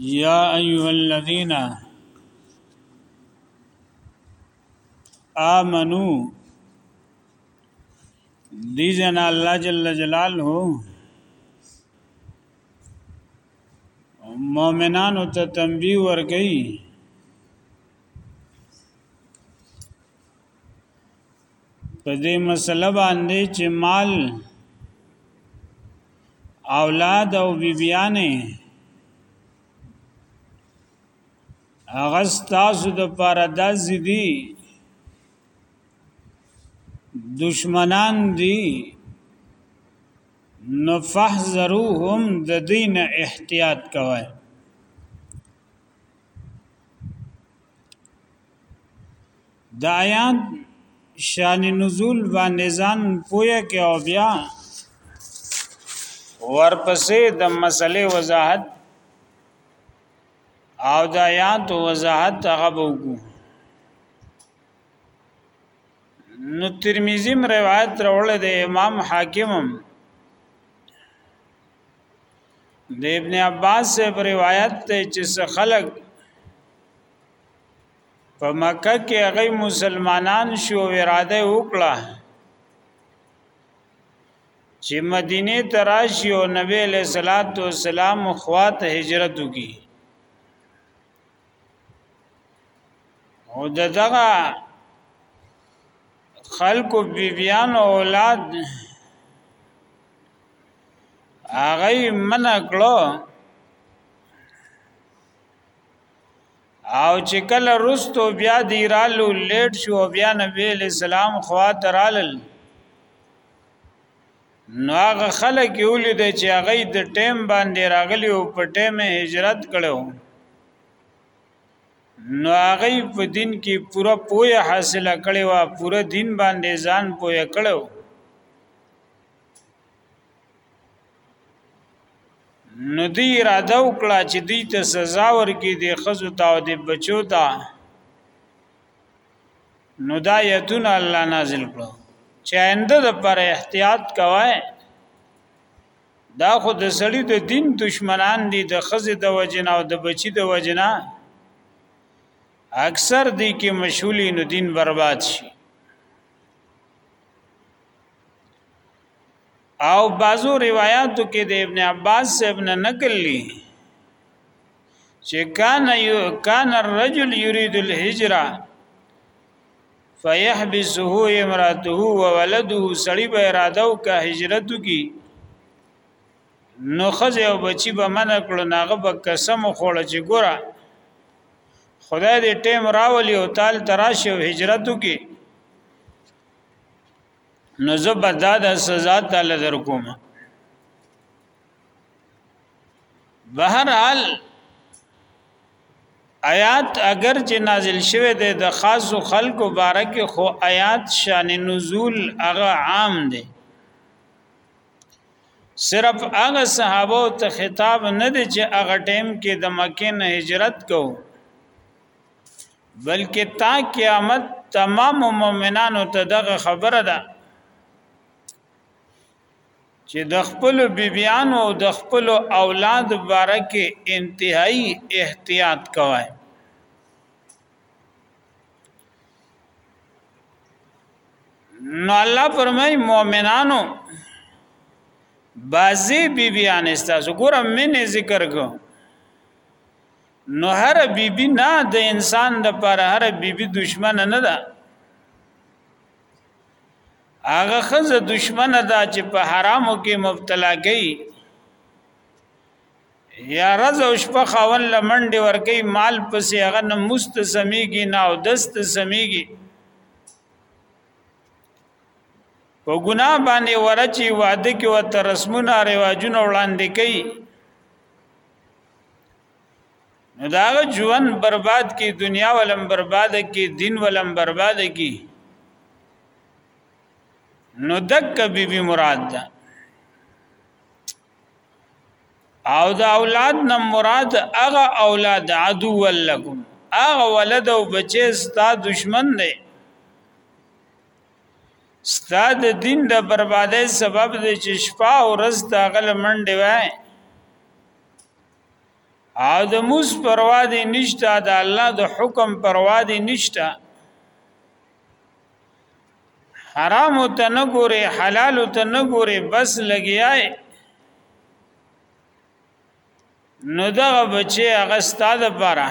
یا ایها الذین آمنو دی جن الله جل جلاله مؤمنانو ته تنبیه ورکړي په دې مسله باندې چې مال اولاد او بیبیانې هغه ستاسو د پاره د زیدي دشمنان دي نو فحذروهم د دین احتیاط کوئ د آیات شان نزول باندې ځان پوهه کې او بیا ورپسې د مسلې وضاحت او د آیات وضاحت هغه وګو نو ترمذی روایت راوړل د امام حاکمم د ابن عباس سے روایت ته چې خلق په مکه کې هغه مسلمانان شو اراده وکړه چې مدینه ته راشي او نبی له صلوات و سلام خوات هجرت وکي او دغه خلق بیبیان او اولاد هغه من کړو او چې کله رستو بیا دی رالو لیټ شو بیا نبی علیہ السلام خوات رالل نو هغه خلک یو لید چې هغه د ټیم باندې راغلی او په ټیم هجرت کړو نو هغه په دین کې پوره پوهه حاصله کړې و پوره دین باندې ځان پوهه کړو نو دی اراده وکړه چې دی ته سزا ورکړي د خزو ته او د بچو ته نو دا یتون الله نازل کړو چې آینده د پر احتیاط کوی دا خو د سړی د دین دشمنان دي د خزې د وجنا او د بچی د وجنا اکثر دی کې مشغولی نو دین برباد شي او بعضو روایتو کې د ابن عباس ابن نقل لی چې کان یو کان الرجل یرید الهجره فیحبسه امراته وولده سړی به اراده او کا هجرت کی نو خزه او بچی به من کړو ناغه به قسم خوړ چې ګوره خدای دې ټیم راولي او تال تراشه او هجرتو کې نو زه به دا د سزا تعالی در کوم بهر حال آیات اگر چې نازل شوه د د خاص خلکو بارک خو آیات شان نزول هغه عام دی صرف هغه صحابه ته خطاب نه دی چې هغه ټیم کې د مکه نه هجرت کوو بلکې تا قیامت تمام مؤمنانو ته دغه خبره ده چې د خپل بیبيانو او د خپل اولاد باره کې انتهایی احتیاط کوئ نو الله فرمای مؤمنانو بازی بیبیان استاسو ګورم من ذکر کو نو هر بی بی نه د انسان د پر هر بی بی دشمن نه ده هغه خزه دشمن ده چې په حرامو کې مبتلا کړي یا رز او شپه خاون لمنډي ورکی مال پسې هغه نه مستسمیږي نه او دست سمیږي په ګنا باندې ورچی واده کې وت رسمونه رواجونه وړاندې کوي نو دا ژوند برباد کی دنیا ولم برباد کی دین ولم برباد کی نو دک بی بی مراد ده او دا اولاد نه مراد هغه اولاد عدو ولکم هغه ولد او بچی ستا دشمن دی ستا د دین د بربادۍ سبب دی چې شپه او ورځ دا غل منډه وای او د موس پروا دې نشته د الله د حکم پروا دې نشته حرام ته نه ګوري حلال ته نه ګوري بس لګیاي نو دغه بچي هغه ستاده پاره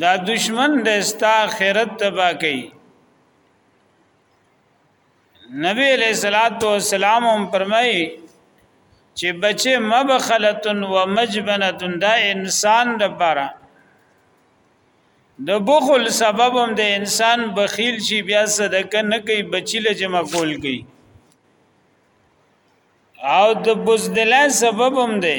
دا دشمن د ستا آخرت تبا کوي نبی علیہ الصلوۃ والسلام هم فرمای چې بچي مبخلتن و مجبنتن دا انسان لپاره د بخل سبب هم د انسان بخیل شي بیا صدقه نه کوي بچی له جمع کول کوي او د بوزدلا سبب هم دی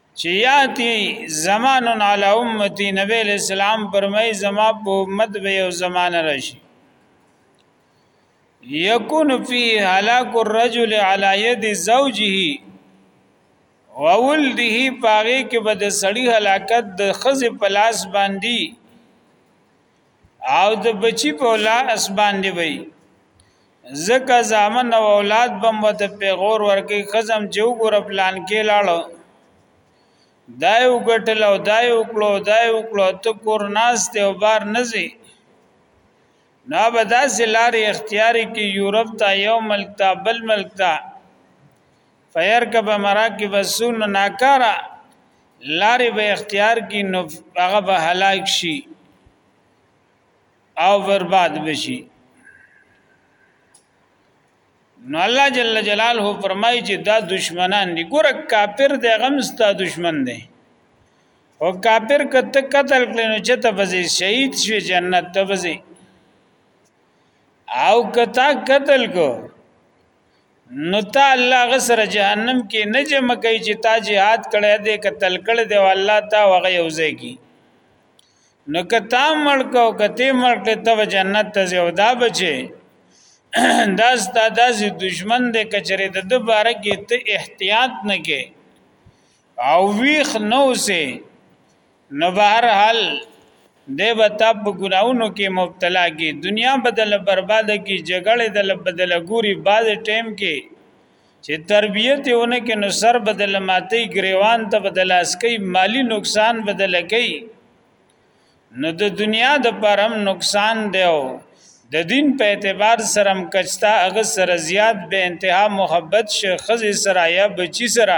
چې یاتی زمان علی امتی نبی اسلام پرمای زما په امت به یو زمانه راشي یکون فی هلاک الرجل علی ید زوجه وولده پاغه کې به د سړی هلاکت د خزه پلاس باندې او د بچی په لا اس باندې وي زکه زامن او اولاد بم وت پیغور ورکی خزم چې وګور پلان کې لاړو دایو ګټل او دایو کړو دایو کړو ته کور ناس ته او بار نزي نا بدا سلار اختیاري کې یورپ ته یو ملک ته بل ملک ته فیرکب مراکب السون ناکارا لارې به اختیار کی نو هغه به هلاک شي او برباد بشي نو الله جل جلاله فرمایي چې دا دشمنان دي ګور کافر دی غم ستا دشمن دی او کافر کته قتل کړي نو چې ته بځي شهید شي جنت ته بځي او کته قتل کو نو تا الله غسر جهنم کې نه جمع کوي چې تا jihad کړی دی قتل کړی دی او الله تا وغه یوځای کی نو کتا مړ کو کته مړ ته تو جنت ته یو دا بچي دا ستاد دشمن دی کچره د دوباره کې ته احتیاط نه کې او ویخ نو سه نو بهر حال دی به تا په ګناونو کې مبتلا کی دنیا بدل برباد کی جګړه دل بدل ګوري باز ټیم کې چې تربیت ونه کې نو سر بدل ماتي گریوان ته بدل اسکی مالی نقصان بدل کوي نو د دنیا د پرم نقصان دیو د دین په اعتبار سره مکچتا هغه سره زیات به انتها محبت شي خزي سره یا بچی سره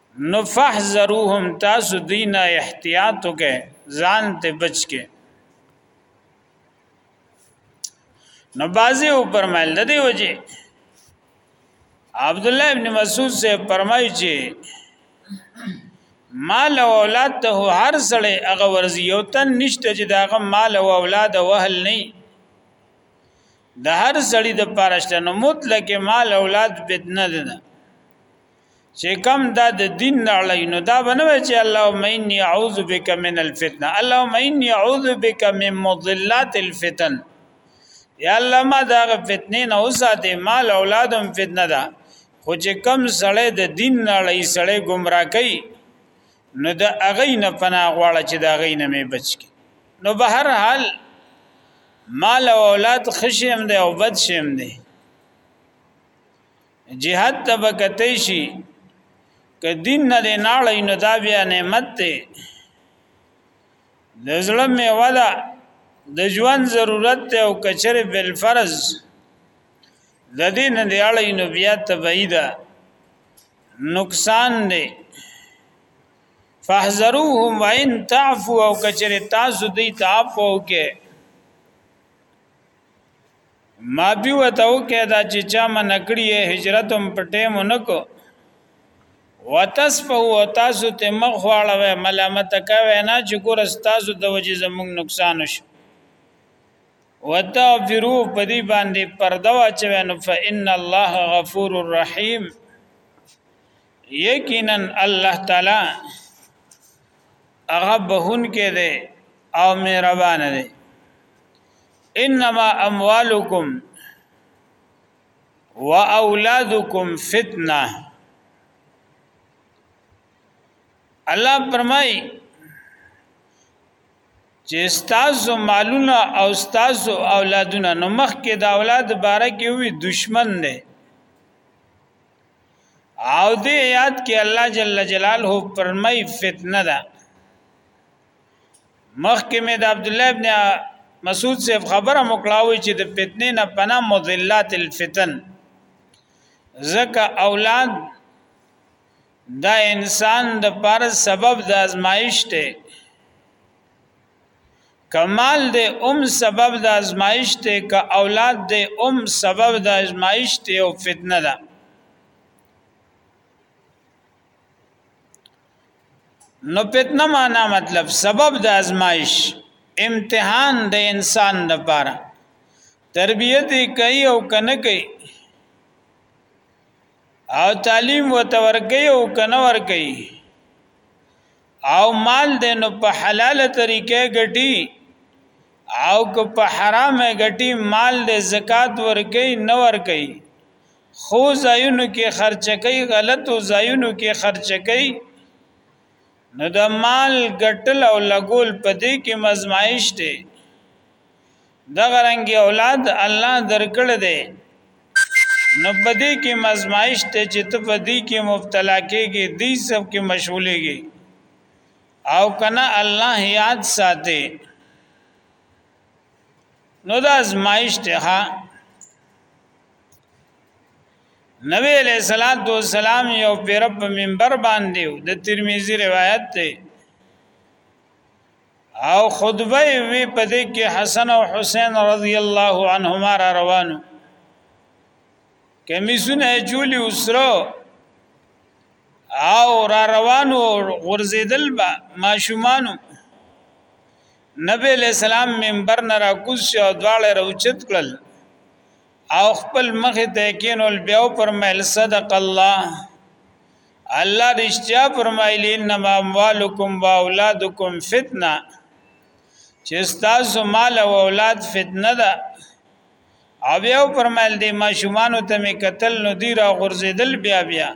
نو فحذروهم تاسو دینه احتیاط وکئ ځان ته بچ کې نو بازی او پرمایل د دی وجه عبد الله ابن مسعود سے فرمایي چې مال او اولاد ته هر سړی هغه ورزي یو تن نشته چې داغه مال او اولاد وهل نه د هر سړی د پارشته نو مطلق مال اولاد بدنه ده چې کم دا د دین نړۍ نو دا بنو چې اللهم انی اعوذ بک من الفتنه اللهم انی اعوذ بک من مضلات الفتن یا الله ما دا فتنې نه اوساته مال اولادم فتنه ده خو چې کم سړی د دین نړۍ سړی گمراه کوي نو د اغې نه پناه غواړه چې د اغې نه مې بچ کی نو به هر حال مال او اولاد خشم دی او بد شم دی جهاد ته بکته شي که دین نه دی ناړی نو دا بیا نعمت دی د زړه مې ودا د ژوند ضرورت ته او کچره بل فرض د دې نه دی اړی نو بیا تبعی ده نقصان دی فاحذروهم وان تعفو او کچره تاسو دی تعفو کې ماضی وته او کېدا چې چا من کړی هجرت هم پټه مونکو وتصفه او تاسو ته مخ واړوي ملامت کوي نه چې ګور تاسو د وجې زموږ نقصان شو وتعفرو په دې باندې پرده واچوي نو فإن الله غفور الرحیم یقینا الله تعالی هغه بهون کې دی او مهربان دی انما اموالکم واولادکم فتنه الله فرمای چې تاسو مالونه او تاسو اولادونه نو مخ کې د اولاد باره کې وي دشمن دی او دې یاد کې الله جل جلاله فرمای فتنه ده مخکې مې د عبد الله ابن مسعود سے خبره مکړاوي چې د فتنې نه پنا مذلات الفتن زکه اولاد دا انسان د پر سبب د ازمایش ته کمال د ام سبب د ازمایش ته ک اولاد د ام سبب د ازمایش ته او فتنه ده نو فتنه معنا مطلب سبب د ازمایش امتحان د انسان لپاره تربیت کوي او کنه کوي او تعلیم وتور کوي او کنه ور کوي او مال د نو په حلال طریقې ګټي او که په حرامه ګټي مال د زکات ور کوي نه ور کوي خو ځایونو کې خرچ کوي غلطو ځایونو کې خرچ کوي نو د مال ګټل او لګول په دې کې مزمایش دی دغه رنګ اولاد الله درکړ دی نو په دې کې مزمایش ته چې ته په دې کې مبتلا کېږي دې سب کې مشغولېږي او کنا الله یاد ساتي نو دا ازمایش ته نبی علیہ الصلات والسلام یو پیر په منبر باندې د ترمذی روایت دی او خطبه وی په دې کې حسن او حسین رضی الله عنهما را روانو کمیسونه چولی وسرو او را روانو غرزیدل با ماشومانو نبی علیہ السلام منبر نه را کوس او دواړه روچت کړل او خپل مخ ته کینول بیا فرمایل صدق الله الله رښتیا فرمایلی انما اموالکم واولادکم فتنه چې تاسو مال او اولاد فتنه ده او یو فرمایل دی ما شومان ته می قتل نو دی را غرزیدل بیا بیا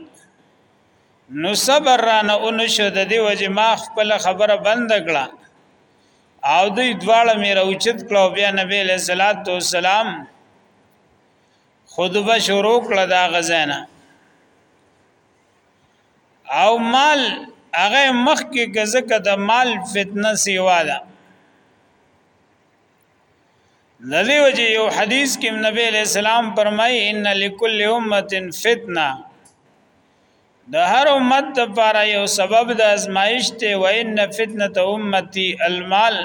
نو صبر رانه اونشو د دی وجه ما خپل خبره بند کړه او دوی دواړه مې راوچت کړو بیا نبی له صلوات و سلام خودبه شروع کړه دا غزانا او مال هغه مخ کې ګزکه د مال فتنه سیوا ده لدی وجه یو حدیث کې نبی علیہ السلام فرمای ان لكل امه فتنه د هر امت لپاره یو سبب د ازمایش ته وان فتنه امتی المال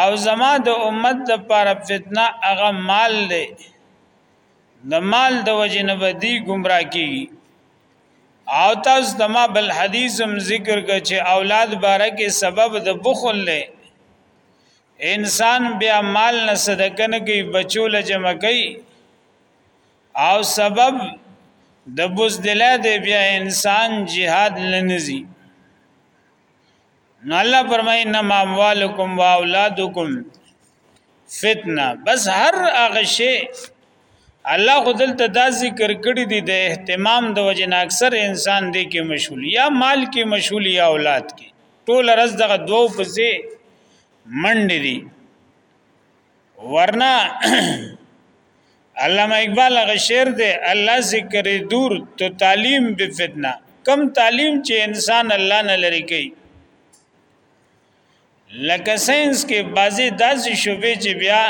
او زما د امت لپاره فتنه هغه مال دی د مال د وجه نه بدی گمراه کیږي او تاسو د ما بل حدیث هم ذکر کړ چې اولاد بارکه سبب د بخل له انسان بیا مال نه صدقه نه کوي بچو له جمع کوي او سبب د بوزدله دی بیا انسان جهاد لنزي نو الله فرمایي نم اموالکم و اولادکم فتنه بس هر هغه شی الله خدل ته دا ذکر کړی دی د اهتمام د وجنه اکثر انسان دی کې مشغول یا مال کې مشغول یا اولاد کې ټول رز دغه دوو پسې منډې دي ورنه علامه اقبال هغه شعر دی الله ذکر دور تو تعلیم به فتنه کم تعلیم چې انسان الله نه لري کوي لکه ساينس کې بعضي داسې شوبې چې بیا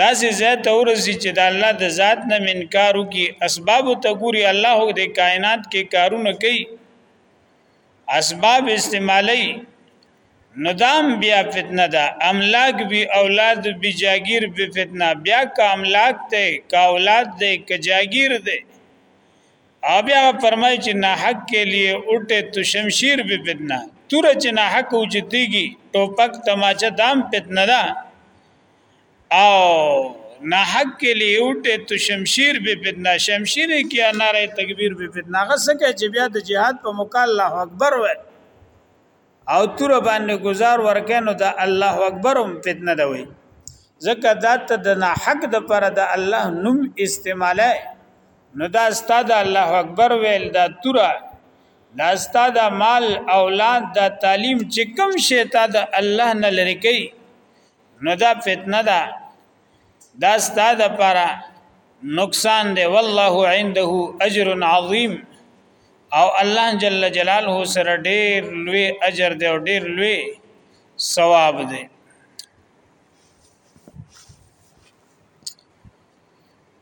داسې زیات اورسي چې د الله د ذات نه منکارو کې اسباب ته ګوري الله د کائنات کې کارونه کوي اسباب استعمالی نو دام بیا فتنه ده املاک بی اولاد بی جاگیر بی فتنه بیا که املاک ده که اولاد ده که جاگیر ده او بیا فرمای چې نه حق کې لیے اٹھے تو شمشیر بی فتنه تور چې نه حق اوچتیږي ټوپک تماچه دام فتنه ده دا او ناحق کې لیوټه تو شمشیر به بدنا شمشیر کې ناره تکبیر به بدنا غسکه چې بیا د جهاد په موقع الله اکبر و او تور باندې گزار ورکینو د الله اکبر هم فتنه ده وي ځکه دا ته د ناحق د پر د الله نوم استعماله نو دا استاد الله اکبر ویل دا تور دا استاد مال اولاد دا تعلیم چې کوم شی ته د الله نه لری کوي نو دا فتنه ده دا ستاد لپاره نقصان دی والله عنده اجر عظیم او الله جل جلاله سره ډیر لوی اجر دی او ډیر لوی ثواب دی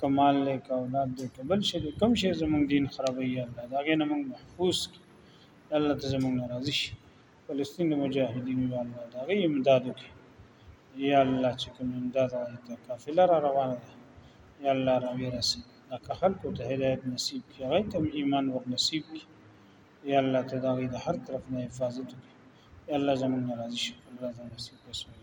کمال لیک اولاد دې قبل شي کوم شي زمونږ دین خرابوي الله دا غي نه موږ محفوظ کی الله ته زمونږ ناراضي شي فلسطین مجاهدین یا الله دا غي امداد وکړي یا الله چې کوم امداد راځي ته قافله را روانه ده یا الله را ورسي دا که خلکو ته هدایت نصیب کړي غي ته ایمان ور نصیب کړي یا الله ته دا غي د هر طرف نه حفاظت وکړي یا الله زمونږ ناراضي شي الله زمونږ نصیب وسه